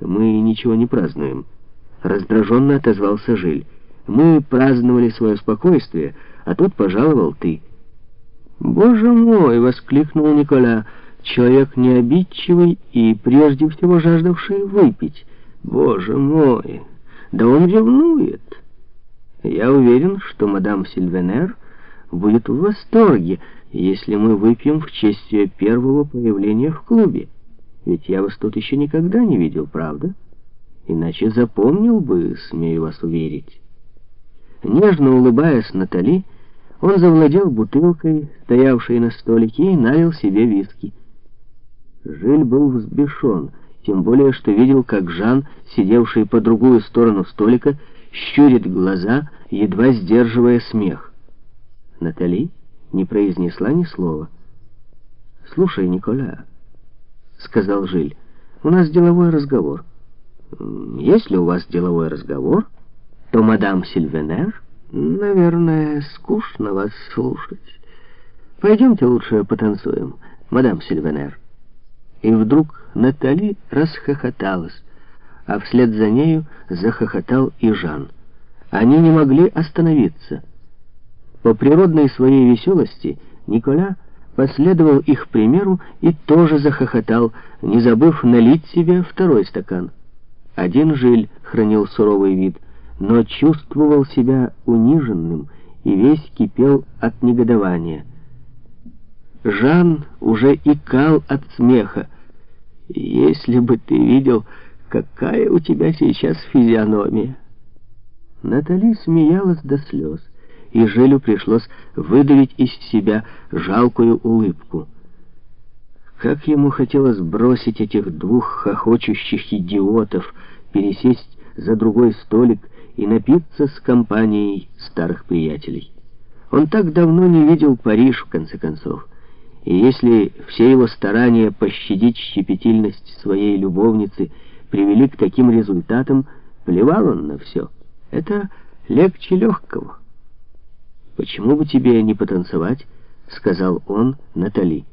Мы ничего не празднуем. Раздраженно отозвался Жиль. Мы праздновали свое спокойствие, а тут пожаловал ты. «Боже мой!» — воскликнул Николя. «Человек необидчивый и прежде всего жаждавший выпить. Боже мой! Да он ревнует!» «Я уверен, что мадам Сильвенер будет в восторге, если мы выпьем в честь ее первого появления в клубе. Ведь я вас тут еще никогда не видел, правда?» Иначе запомнил бы, смею вас уверить. Нежно улыбаясь Натали, он завладел бутылкой, стоявшей на столике, и налил себе виски. Жиль был взбешен, тем более, что видел, как Жан, сидевший по другую сторону столика, щурит глаза, едва сдерживая смех. Натали не произнесла ни слова. «Слушай, Николя», — сказал Жиль, — «у нас деловой разговор». Если у вас деловой разговор, то мадам Сильвенер, наверное, скучно вас слушать. Пойдемте лучше потанцуем, мадам Сильвенер. И вдруг Натали расхохоталась, а вслед за нею захохотал и Жан. Они не могли остановиться. По природной своей веселости Николя последовал их примеру и тоже захохотал, не забыв налить себе второй стакан. Один Жиль хранил суровый вид, но чувствовал себя униженным и весь кипел от негодования. Жан уже икал от смеха. «Если бы ты видел, какая у тебя сейчас физиономия!» Натали смеялась до слез, и Жилю пришлось выдавить из себя жалкую улыбку. Как ему хотелось бросить этих двух хохочущих идиотов, пересесть за другой столик и напиться с компанией старых приятелей. Он так давно не видел Париж, в конце концов. И если все его старания пощадить щепетильность своей любовницы привели к таким результатам, плевал он на все. Это легче легкого. «Почему бы тебе не потанцевать?» — сказал он Натали.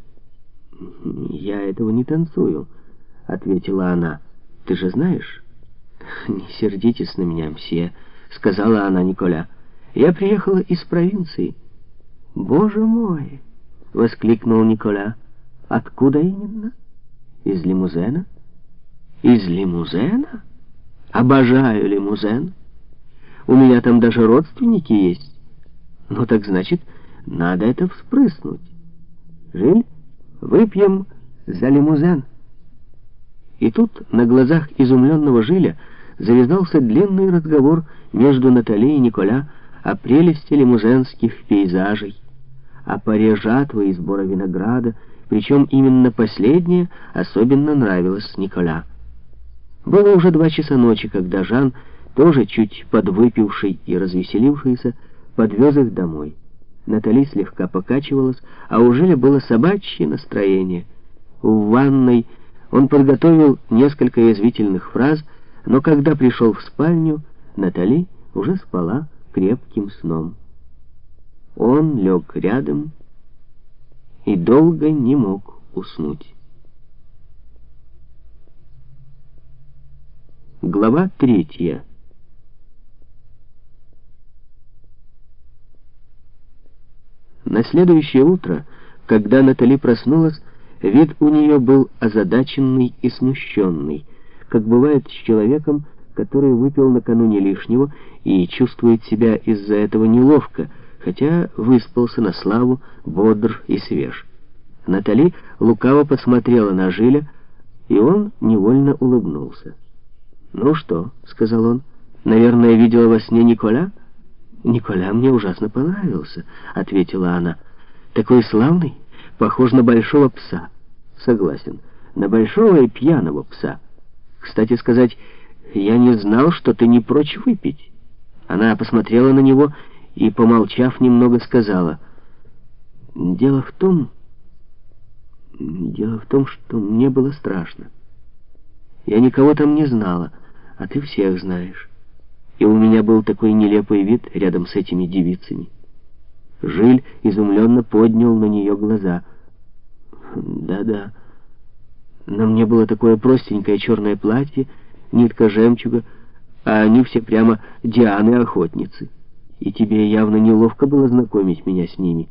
«Я этого не танцую», — ответила она. «Ты же знаешь?» «Не сердитесь на меня, мсье», — сказала она Николя. «Я приехала из провинции». «Боже мой!» — воскликнул Николя. «Откуда именно? Из лимузена?» «Из лимузена? Обожаю лимузен. У меня там даже родственники есть. Ну так значит, надо это вспрыснуть. Жиль?» Выпьем за лимузен. И тут на глазах изумленного Жиля завязался длинный разговор между Натали и Николя о прелести лимузенских пейзажей, о паре жатвы и сбора винограда, причем именно последнее особенно нравилось Николя. Было уже два часа ночи, когда Жан, тоже чуть подвыпивший и развеселившийся, подвез их домой. Натали слегка покачивалась, а у Жиля было собачье настроение. В ванной он подготовил несколько язвительных фраз, но когда пришел в спальню, Натали уже спала крепким сном. Он лег рядом и долго не мог уснуть. Глава третья. На следующее утро, когда Натали проснулась, вид у нее был озадаченный и смущенный, как бывает с человеком, который выпил накануне лишнего и чувствует себя из-за этого неловко, хотя выспался на славу, бодр и свеж. Натали лукаво посмотрела на Жиля, и он невольно улыбнулся. «Ну что?» — сказал он. «Наверное, видела во сне Николя?» «Николя мне ужасно понравился», — ответила она. «Такой славный, похож на большого пса». «Согласен, на большого и пьяного пса. Кстати сказать, я не знал, что ты не прочь выпить». Она посмотрела на него и, помолчав, немного сказала. «Дело в том... Дело в том, что мне было страшно. Я никого там не знала, а ты всех знаешь» и у меня был такой нелепый вид рядом с этими девицами. Жиль изумленно поднял на нее глаза. «Да-да, на мне было такое простенькое черное платье нитка жемчуга, а они все прямо Дианы-охотницы. И тебе явно неловко было знакомить меня с ними.